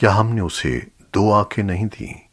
کیا ہم نے اسے دو آنکھیں نہیں دیں؟